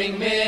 Bring me